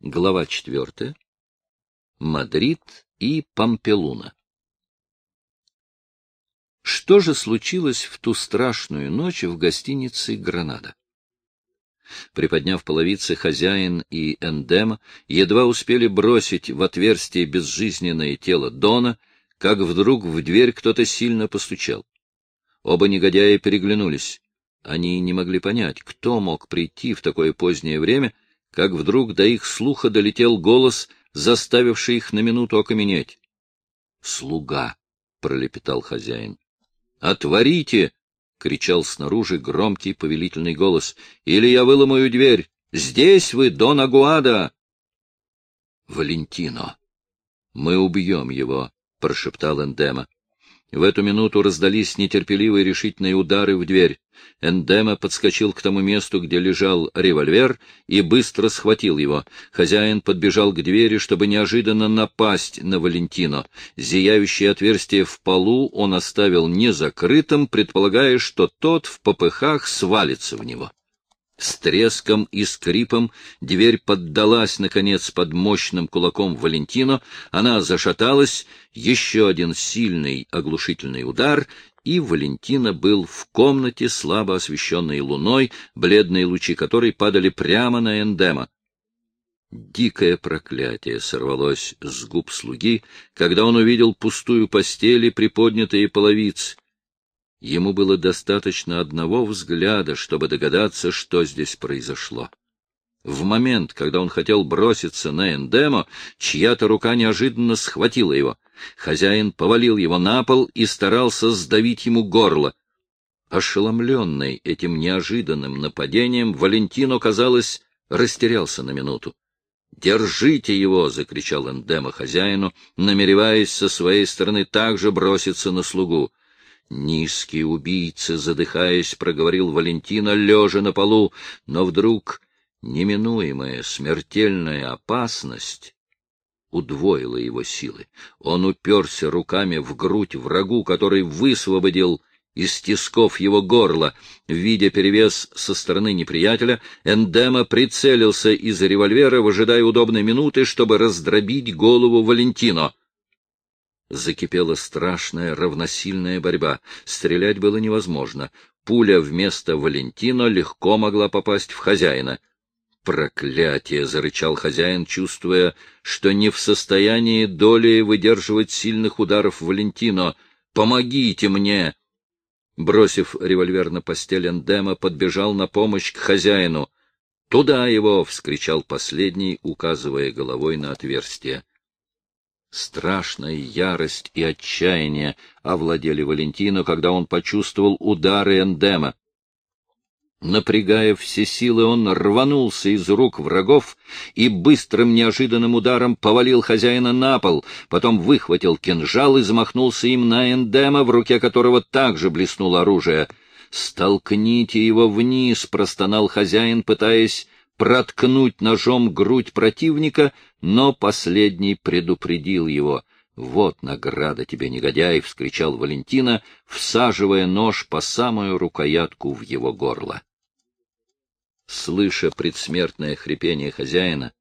Глава четвертая. Мадрид и Пампелуна. Что же случилось в ту страшную ночь в гостинице «Гранада»? Приподняв половицы, хозяин и Эндема едва успели бросить в отверстие безжизненное тело Дона, как вдруг в дверь кто-то сильно постучал. Оба негодяя переглянулись. Они не могли понять, кто мог прийти в такое позднее время — как вдруг до их слуха долетел голос, заставивший их на минуту окаменеть. — Слуга! — пролепетал хозяин. — Отворите! — кричал снаружи громкий повелительный голос. — Или я выломаю дверь! Здесь вы, Дон Агуада! — Валентино! Мы убьем его! — прошептал Эндема. В эту минуту раздались нетерпеливые решительные удары в дверь. Эндема подскочил к тому месту, где лежал револьвер, и быстро схватил его. Хозяин подбежал к двери, чтобы неожиданно напасть на Валентино. Зияющее отверстие в полу он оставил незакрытым, предполагая, что тот в попыхах свалится в него. С треском и скрипом дверь поддалась, наконец, под мощным кулаком Валентино, она зашаталась, еще один сильный оглушительный удар, и Валентина был в комнате, слабо освещенной луной, бледные лучи которой падали прямо на Эндема. Дикое проклятие сорвалось с губ слуги, когда он увидел пустую постель и приподнятые половицы. Ему было достаточно одного взгляда, чтобы догадаться, что здесь произошло. В момент, когда он хотел броситься на Эндемо, чья-то рука неожиданно схватила его. Хозяин повалил его на пол и старался сдавить ему горло. Ошеломленный этим неожиданным нападением, Валентино, казалось, растерялся на минуту. «Держите его!» — закричал Эндема хозяину, намереваясь со своей стороны также броситься на слугу. Низкий убийца, задыхаясь, проговорил Валентина, лежа на полу, но вдруг неминуемая смертельная опасность удвоила его силы. Он уперся руками в грудь врагу, который высвободил из тисков его горла. Видя перевес со стороны неприятеля, Эндема прицелился из револьвера, выжидая удобной минуты, чтобы раздробить голову Валентино. Закипела страшная равносильная борьба. Стрелять было невозможно. Пуля вместо Валентино легко могла попасть в хозяина. «Проклятие!» — зарычал хозяин, чувствуя, что не в состоянии долей выдерживать сильных ударов Валентино. «Помогите мне!» Бросив револьвер на постель Эндема, подбежал на помощь к хозяину. «Туда его!» — вскричал последний, указывая головой на отверстие. Страшная ярость и отчаяние овладели Валентину, когда он почувствовал удары эндема. Напрягая все силы, он рванулся из рук врагов и быстрым неожиданным ударом повалил хозяина на пол, потом выхватил кинжал и замахнулся им на эндема, в руке которого также блеснуло оружие. «Столкните его вниз!» — простонал хозяин, пытаясь проткнуть ножом грудь противника, но последний предупредил его. «Вот награда тебе, негодяй!» — вскричал Валентина, всаживая нож по самую рукоятку в его горло. Слыша предсмертное хрипение хозяина,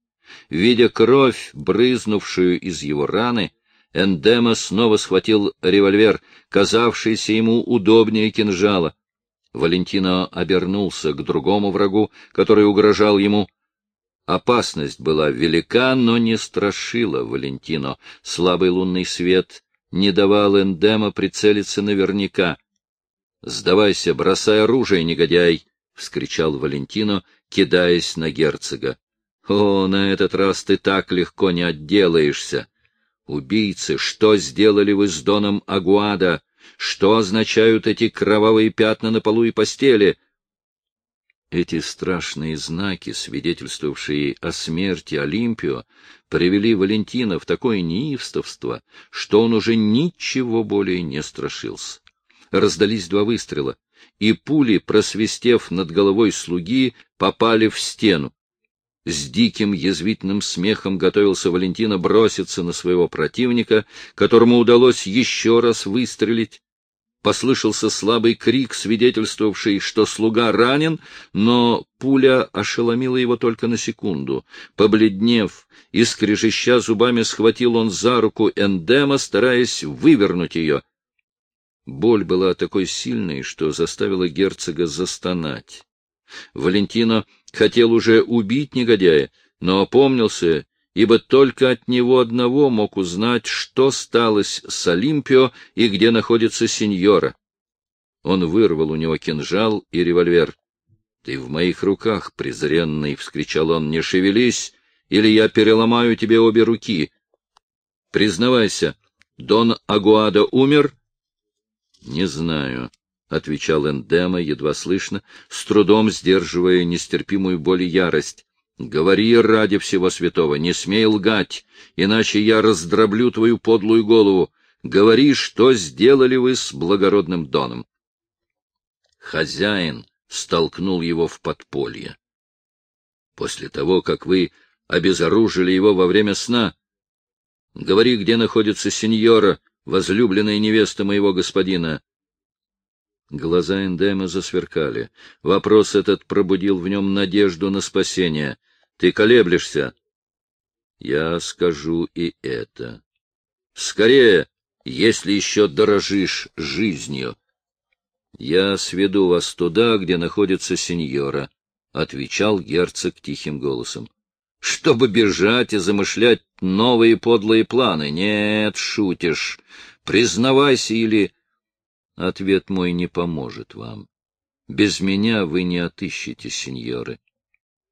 видя кровь, брызнувшую из его раны, Эндема снова схватил револьвер, казавшийся ему удобнее кинжала. Валентино обернулся к другому врагу, который угрожал ему. Опасность была велика, но не страшила Валентино. Слабый лунный свет не давал Эндема прицелиться наверняка. — Сдавайся, бросай оружие, негодяй! — вскричал Валентино, кидаясь на герцога. — О, на этот раз ты так легко не отделаешься! Убийцы, что сделали вы с Доном Агуада? Что означают эти кровавые пятна на полу и постели? Эти страшные знаки, свидетельствовавшие о смерти Олимпио, привели Валентина в такое неистовство, что он уже ничего более не страшился. Раздались два выстрела, и пули, просвистев над головой слуги, попали в стену. С диким язвительным смехом готовился Валентина броситься на своего противника, которому удалось еще раз выстрелить. Послышался слабый крик, свидетельствовавший, что слуга ранен, но пуля ошеломила его только на секунду. Побледнев и скрежеща зубами, схватил он за руку Эндема, стараясь вывернуть ее. Боль была такой сильной, что заставила герцога застонать. Валентино хотел уже убить негодяя, но опомнился ибо только от него одного мог узнать, что сталось с Олимпио и где находится сеньора. Он вырвал у него кинжал и револьвер. — Ты в моих руках, презренный! — вскричал он. — Не шевелись, или я переломаю тебе обе руки. Признавайся, Дон Агуада умер? — Не знаю, — отвечал Эндема, едва слышно, с трудом сдерживая нестерпимую боль и ярость. Говори ради всего святого, не смей лгать, иначе я раздроблю твою подлую голову. Говори, что сделали вы с благородным Доном. Хозяин столкнул его в подполье. После того, как вы обезоружили его во время сна, говори, где находится сеньора, возлюбленная невеста моего господина. Глаза Эндема засверкали. Вопрос этот пробудил в нем надежду на спасение. Ты колеблешься. Я скажу и это. Скорее, если еще дорожишь жизнью. Я сведу вас туда, где находится сеньора, — отвечал герцог тихим голосом. Чтобы бежать и замышлять новые подлые планы. Нет, шутишь. Признавайся или... Ответ мой не поможет вам. Без меня вы не отыщете сеньоры.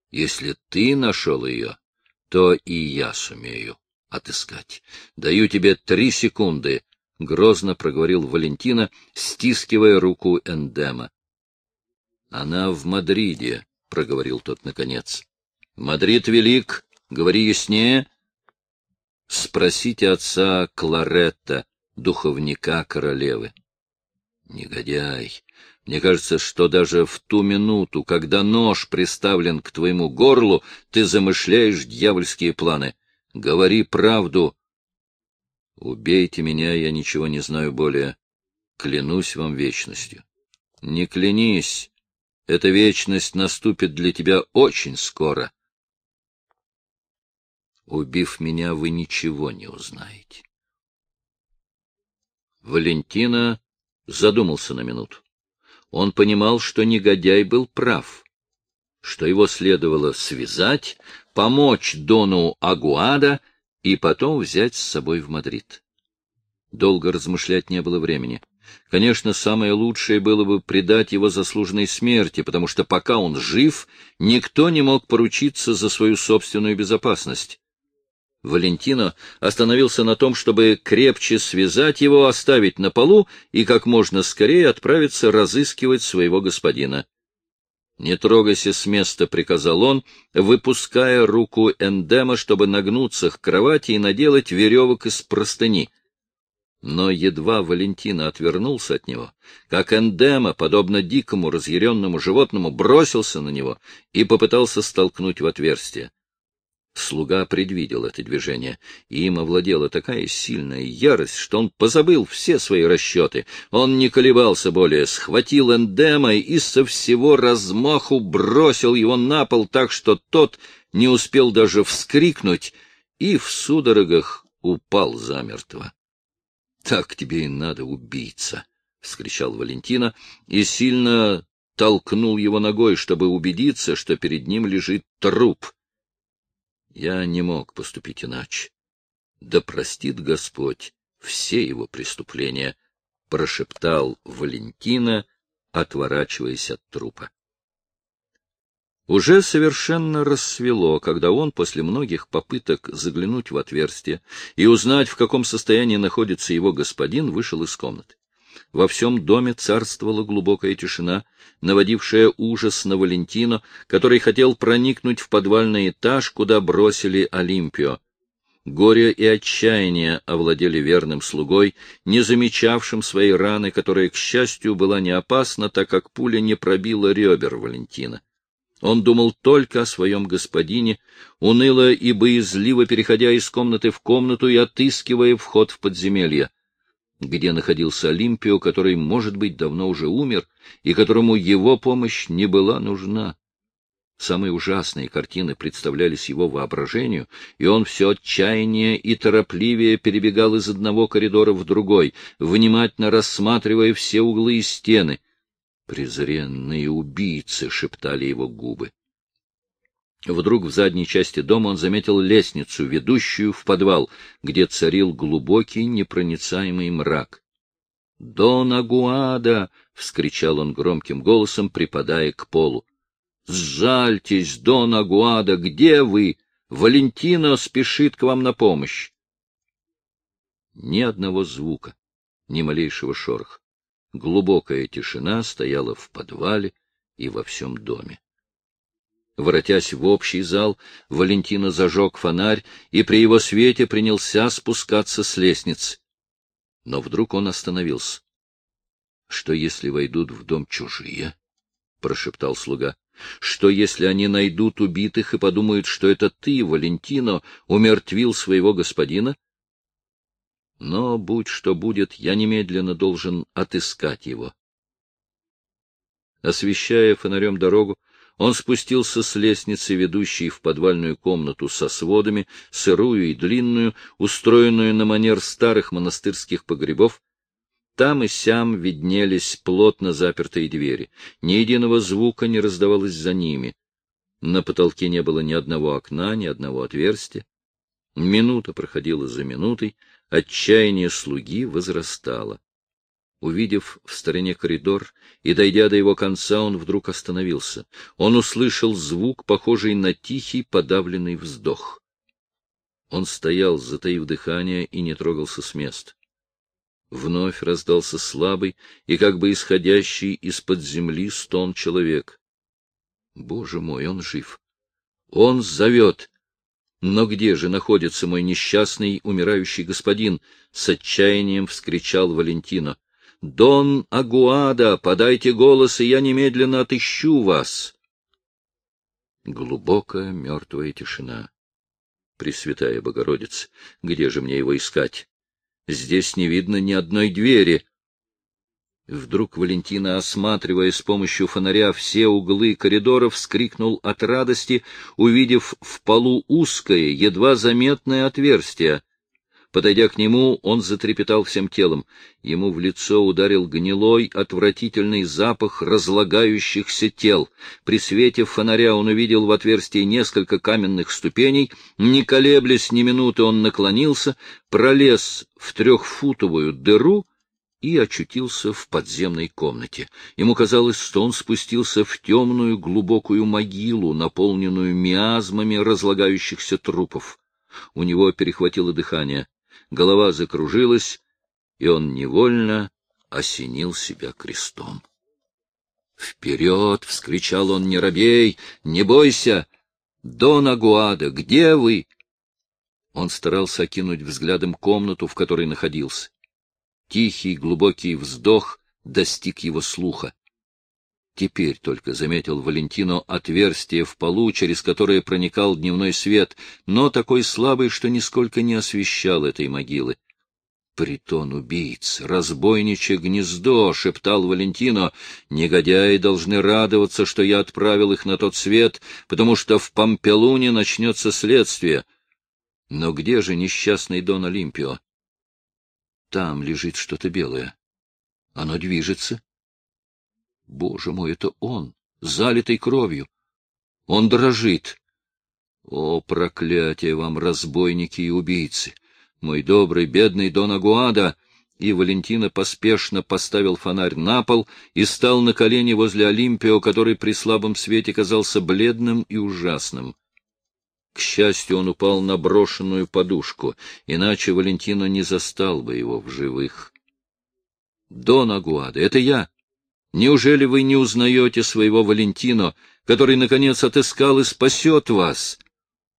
Если ты нашел ее, то и я сумею отыскать. Даю тебе три секунды, — грозно проговорил Валентина, стискивая руку Эндема. — Она в Мадриде, — проговорил тот наконец. — Мадрид велик, говори яснее. Спросите отца Кларетта, духовника королевы. Негодяй! Мне кажется, что даже в ту минуту, когда нож приставлен к твоему горлу, ты замышляешь дьявольские планы. Говори правду. Убейте меня, я ничего не знаю более. Клянусь вам вечностью. Не клянись. Эта вечность наступит для тебя очень скоро. Убив меня, вы ничего не узнаете. Валентина задумался на минуту. Он понимал, что негодяй был прав, что его следовало связать, помочь Дону Агуада и потом взять с собой в Мадрид. Долго размышлять не было времени. Конечно, самое лучшее было бы предать его заслуженной смерти, потому что пока он жив, никто не мог поручиться за свою собственную безопасность. Валентино остановился на том, чтобы крепче связать его, оставить на полу и как можно скорее отправиться разыскивать своего господина. «Не трогайся с места», — приказал он, выпуская руку Эндема, чтобы нагнуться к кровати и наделать веревок из простыни. Но едва Валентина отвернулся от него, как Эндема, подобно дикому разъяренному животному, бросился на него и попытался столкнуть в отверстие. Слуга предвидел это движение, и им овладела такая сильная ярость, что он позабыл все свои расчеты. Он не колебался более, схватил эндема и со всего размаху бросил его на пол так, что тот не успел даже вскрикнуть и в судорогах упал замертво. — Так тебе и надо, убийца! — вскричал Валентина и сильно толкнул его ногой, чтобы убедиться, что перед ним лежит труп. Я не мог поступить иначе. Да простит Господь все его преступления, — прошептал Валентина, отворачиваясь от трупа. Уже совершенно рассвело, когда он, после многих попыток заглянуть в отверстие и узнать, в каком состоянии находится его господин, вышел из комнаты. Во всем доме царствовала глубокая тишина, наводившая ужас на Валентино, который хотел проникнуть в подвальный этаж, куда бросили Олимпио. Горе и отчаяние овладели верным слугой, не замечавшим своей раны, которая, к счастью, была не опасна, так как пуля не пробила ребер Валентина. Он думал только о своем господине, уныло и боязливо переходя из комнаты в комнату и отыскивая вход в подземелье. Где находился Олимпио, который, может быть, давно уже умер, и которому его помощь не была нужна. Самые ужасные картины представлялись его воображению, и он все отчаяннее и торопливее перебегал из одного коридора в другой, внимательно рассматривая все углы и стены. «Презренные убийцы!» — шептали его губы. Вдруг в задней части дома он заметил лестницу, ведущую в подвал, где царил глубокий непроницаемый мрак. «Дон Агуада!» — вскричал он громким голосом, припадая к полу. «Сжальтесь, Дон Агуада! Где вы? Валентино спешит к вам на помощь!» Ни одного звука, ни малейшего шороха. Глубокая тишина стояла в подвале и во всем доме. Воротясь в общий зал, Валентина зажег фонарь и при его свете принялся спускаться с лестницы. Но вдруг он остановился. — Что, если войдут в дом чужие? — прошептал слуга. — Что, если они найдут убитых и подумают, что это ты, Валентино, умертвил своего господина? Но, будь что будет, я немедленно должен отыскать его. Освещая фонарем дорогу, он спустился с лестницы, ведущей в подвальную комнату со сводами, сырую и длинную, устроенную на манер старых монастырских погребов. Там и сям виднелись плотно запертые двери. Ни единого звука не раздавалось за ними. На потолке не было ни одного окна, ни одного отверстия. Минута проходила за минутой, отчаяние слуги возрастало. Увидев в стороне коридор и дойдя до его конца, он вдруг остановился. Он услышал звук, похожий на тихий подавленный вздох. Он стоял, затаив дыхание, и не трогался с места. Вновь раздался слабый и как бы исходящий из-под земли стон человек. Боже мой, он жив! Он зовет! Но где же находится мой несчастный умирающий господин? С отчаянием вскричал Валентино. «Дон Агуада, подайте голос, и я немедленно отыщу вас!» Глубокая мертвая тишина. Пресвятая Богородица, где же мне его искать? Здесь не видно ни одной двери. Вдруг Валентина, осматривая с помощью фонаря все углы коридора, вскрикнул от радости, увидев в полу узкое, едва заметное отверстие. Подойдя к нему, он затрепетал всем телом. Ему в лицо ударил гнилой, отвратительный запах разлагающихся тел. При свете фонаря он увидел в отверстии несколько каменных ступеней. Не колеблясь ни минуты, он наклонился, пролез в трехфутовую дыру и очутился в подземной комнате. Ему казалось, что он спустился в темную глубокую могилу, наполненную миазмами разлагающихся трупов. У него перехватило дыхание голова закружилась, и он невольно осенил себя крестом. «Вперед!» — вскричал он, — «не робей! Не бойся! Дон Агуада, где вы?» Он старался окинуть взглядом комнату, в которой находился. Тихий глубокий вздох достиг его слуха. Теперь только заметил Валентино отверстие в полу, через которое проникал дневной свет, но такой слабый, что нисколько не освещал этой могилы. «Притон убийц, разбойничье гнездо!» — шептал Валентино. «Негодяи должны радоваться, что я отправил их на тот свет, потому что в Пампелуне начнется следствие. Но где же несчастный Дон Олимпио? Там лежит что-то белое. Оно движется, Боже мой, это он, залитый кровью. Он дрожит. О, проклятие вам, разбойники и убийцы! Мой добрый, бедный Дон Агуада! И Валентина поспешно поставил фонарь на пол и стал на колени возле Олимпио, который при слабом свете казался бледным и ужасным. К счастью, он упал на брошенную подушку, иначе Валентино не застал бы его в живых. — Дон Агуада, это я! Неужели вы не узнаете своего Валентино, который, наконец, отыскал и спасет вас?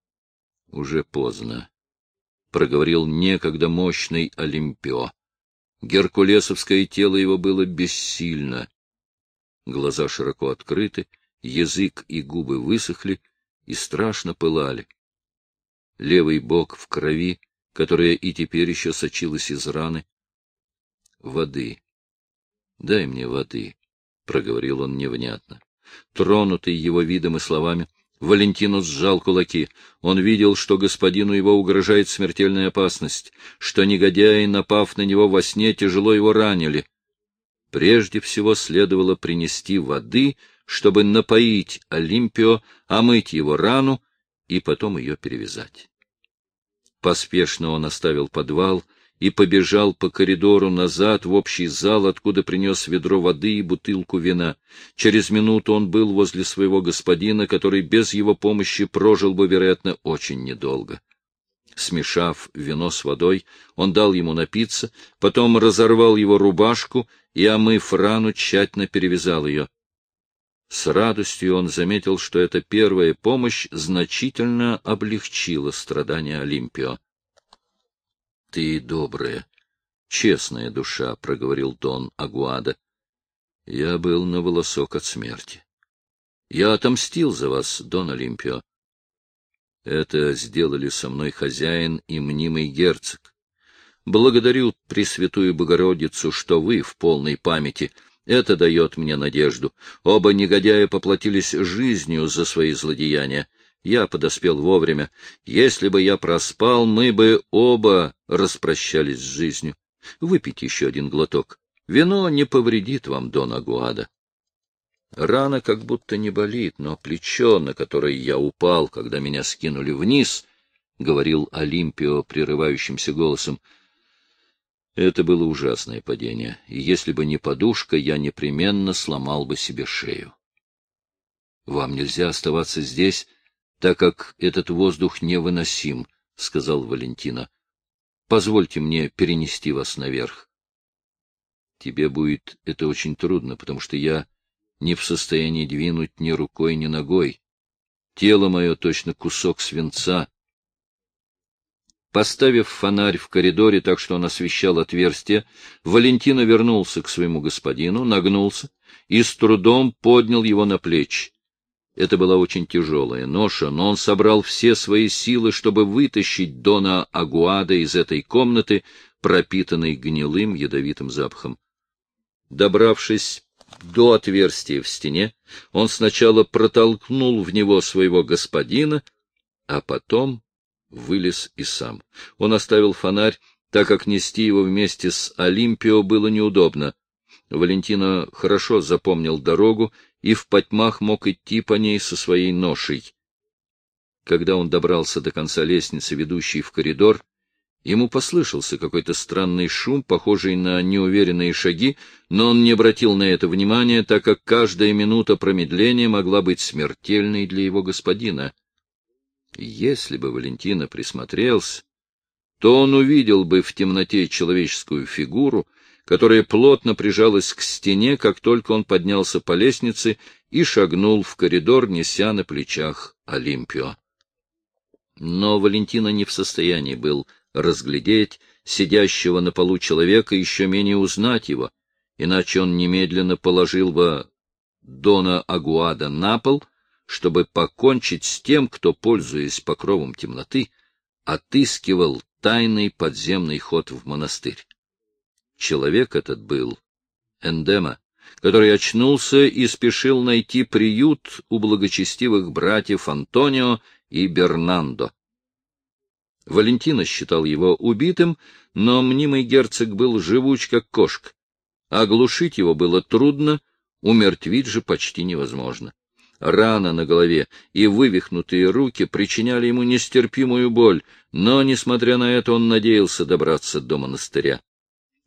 — Уже поздно, — проговорил некогда мощный Олимпио. Геркулесовское тело его было бессильно. Глаза широко открыты, язык и губы высохли и страшно пылали. Левый бок в крови, которая и теперь еще сочилась из раны. воды. — Дай мне воды, — проговорил он невнятно. Тронутый его видом и словами, Валентинус сжал кулаки. Он видел, что господину его угрожает смертельная опасность, что негодяи, напав на него во сне, тяжело его ранили. Прежде всего следовало принести воды, чтобы напоить Олимпио, омыть его рану и потом ее перевязать. Поспешно он оставил подвал и побежал по коридору назад в общий зал, откуда принес ведро воды и бутылку вина. Через минуту он был возле своего господина, который без его помощи прожил бы, вероятно, очень недолго. Смешав вино с водой, он дал ему напиться, потом разорвал его рубашку и, омыв рану, тщательно перевязал ее. С радостью он заметил, что эта первая помощь значительно облегчила страдания Олимпио. — Ты добрая, честная душа, — проговорил Дон Агуада. — Я был на волосок от смерти. Я отомстил за вас, Дон Олимпио. Это сделали со мной хозяин и мнимый герцог. Благодарю Пресвятую Богородицу, что вы в полной памяти — это дает мне надежду. Оба негодяя поплатились жизнью за свои злодеяния. Я подоспел вовремя. Если бы я проспал, мы бы оба распрощались с жизнью. Выпейте еще один глоток. Вино не повредит вам, Дон Агуада. Рана как будто не болит, но плечо, на которое я упал, когда меня скинули вниз, — говорил Олимпио прерывающимся голосом, — это было ужасное падение, и если бы не подушка, я непременно сломал бы себе шею. — Вам нельзя оставаться здесь, так как этот воздух невыносим, — сказал Валентина. — Позвольте мне перенести вас наверх. — Тебе будет это очень трудно, потому что я не в состоянии двинуть ни рукой, ни ногой. Тело мое точно кусок свинца, Поставив фонарь в коридоре так, что он освещал отверстие, Валентина вернулся к своему господину, нагнулся и с трудом поднял его на плечи. Это была очень тяжелая ноша, но он собрал все свои силы, чтобы вытащить Дона Агуада из этой комнаты, пропитанной гнилым ядовитым запахом. Добравшись до отверстия в стене, он сначала протолкнул в него своего господина, а потом вылез и сам. Он оставил фонарь, так как нести его вместе с Олимпио было неудобно. Валентина хорошо запомнил дорогу и в потьмах мог идти по ней со своей ношей. Когда он добрался до конца лестницы, ведущей в коридор, ему послышался какой-то странный шум, похожий на неуверенные шаги, но он не обратил на это внимания, так как каждая минута промедления могла быть смертельной для его господина. Если бы Валентина присмотрелся, то он увидел бы в темноте человеческую фигуру, которая плотно прижалась к стене, как только он поднялся по лестнице и шагнул в коридор, неся на плечах Олимпио. Но Валентина не в состоянии был разглядеть сидящего на полу человека, еще менее узнать его, иначе он немедленно положил бы Дона Агуада на пол — чтобы покончить с тем, кто, пользуясь покровом темноты, отыскивал тайный подземный ход в монастырь. Человек этот был Эндема, который очнулся и спешил найти приют у благочестивых братьев Антонио и Бернандо. Валентина считал его убитым, но мнимый герцог был живуч, как кошка. Оглушить его было трудно, умертвить же почти невозможно. Рана на голове и вывихнутые руки причиняли ему нестерпимую боль, но, несмотря на это, он надеялся добраться до монастыря.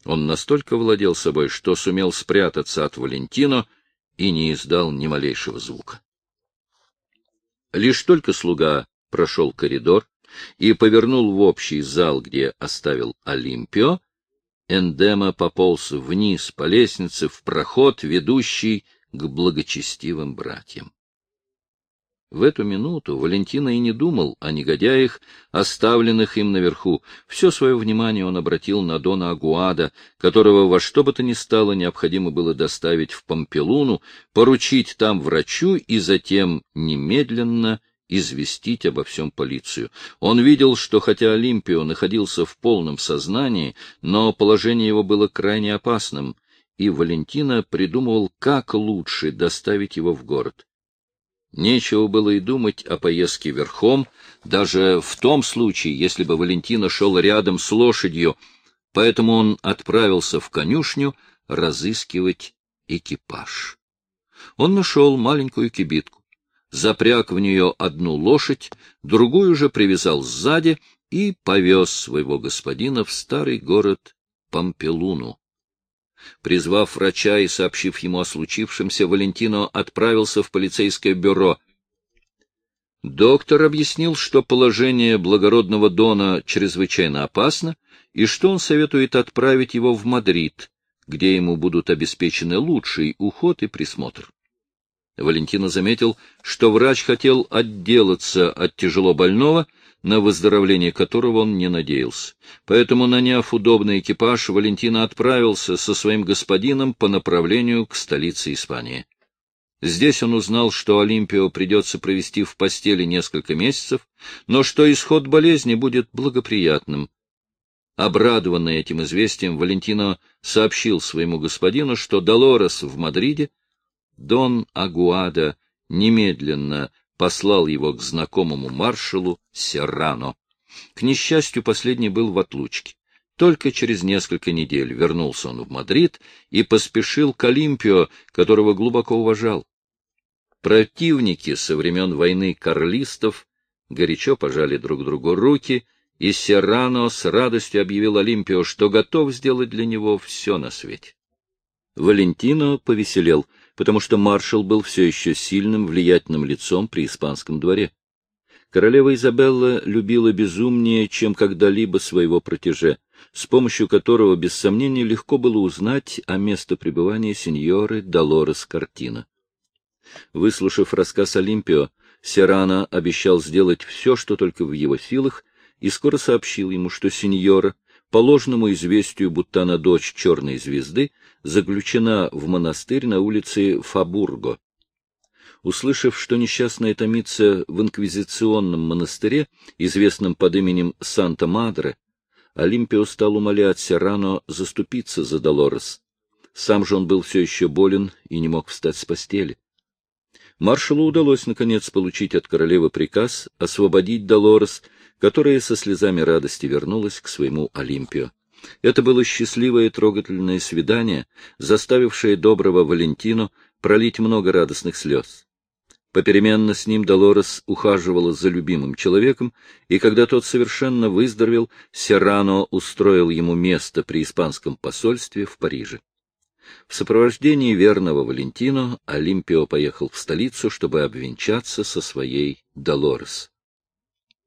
Он настолько владел собой, что сумел спрятаться от Валентино и не издал ни малейшего звука. Лишь только слуга прошел коридор и повернул в общий зал, где оставил Олимпио, Эндема пополз вниз по лестнице в проход, ведущий к благочестивым братьям. В эту минуту Валентина и не думал о негодяях, оставленных им наверху. Все свое внимание он обратил на Дона Агуада, которого во что бы то ни стало необходимо было доставить в Помпелуну, поручить там врачу и затем немедленно известить обо всем полицию. Он видел, что хотя Олимпио находился в полном сознании, но положение его было крайне опасным, и Валентина придумывал, как лучше доставить его в город. Нечего было и думать о поездке верхом, даже в том случае, если бы Валентина шел рядом с лошадью, поэтому он отправился в конюшню разыскивать экипаж. Он нашел маленькую кибитку, запряг в нее одну лошадь, другую же привязал сзади и повез своего господина в старый город Помпелуну. Призвав врача и сообщив ему о случившемся, Валентино отправился в полицейское бюро. Доктор объяснил, что положение благородного Дона чрезвычайно опасно, и что он советует отправить его в Мадрид, где ему будут обеспечены лучший уход и присмотр. Валентина заметил, что врач хотел отделаться от тяжело больного, на выздоровление которого он не надеялся. Поэтому, наняв удобный экипаж, Валентина отправился со своим господином по направлению к столице Испании. Здесь он узнал, что Олимпио придется провести в постели несколько месяцев, но что исход болезни будет благоприятным. Обрадованный этим известием, Валентино сообщил своему господину, что Долорес в Мадриде Дон Агуада немедленно послал его к знакомому маршалу Серрано. К несчастью, последний был в отлучке. Только через несколько недель вернулся он в Мадрид и поспешил к Олимпио, которого глубоко уважал. Противники со времен войны карлистов горячо пожали друг другу руки, и Серрано с радостью объявил Олимпио, что готов сделать для него все на свете. Валентино повеселел — потому что маршал был все еще сильным, влиятельным лицом при испанском дворе. Королева Изабелла любила безумнее, чем когда-либо своего протеже, с помощью которого, без сомнения, легко было узнать о местопребывании сеньоры Долорес Картина. Выслушав рассказ Олимпио, Серрано обещал сделать все, что только в его силах, и скоро сообщил ему, что сеньора, по ложному известию, будто она дочь черной звезды, заключена в монастырь на улице Фабурго. Услышав, что несчастная томится в инквизиционном монастыре, известном под именем Санта-Мадре, Олимпио стал умолять Серрано заступиться за Долорес. Сам же он был все еще болен и не мог встать с постели. Маршалу удалось, наконец, получить от королевы приказ освободить Долорес которая со слезами радости вернулась к своему Олимпию. Это было счастливое и трогательное свидание, заставившее доброго Валентину пролить много радостных слез. Попеременно с ним Долорес ухаживала за любимым человеком, и когда тот совершенно выздоровел, Серрано устроил ему место при испанском посольстве в Париже. В сопровождении верного Валентино Олимпио поехал в столицу, чтобы обвенчаться со своей Долорес.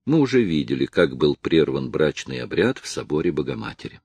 Мы уже видели, как был прерван брачный обряд в соборе Богоматери.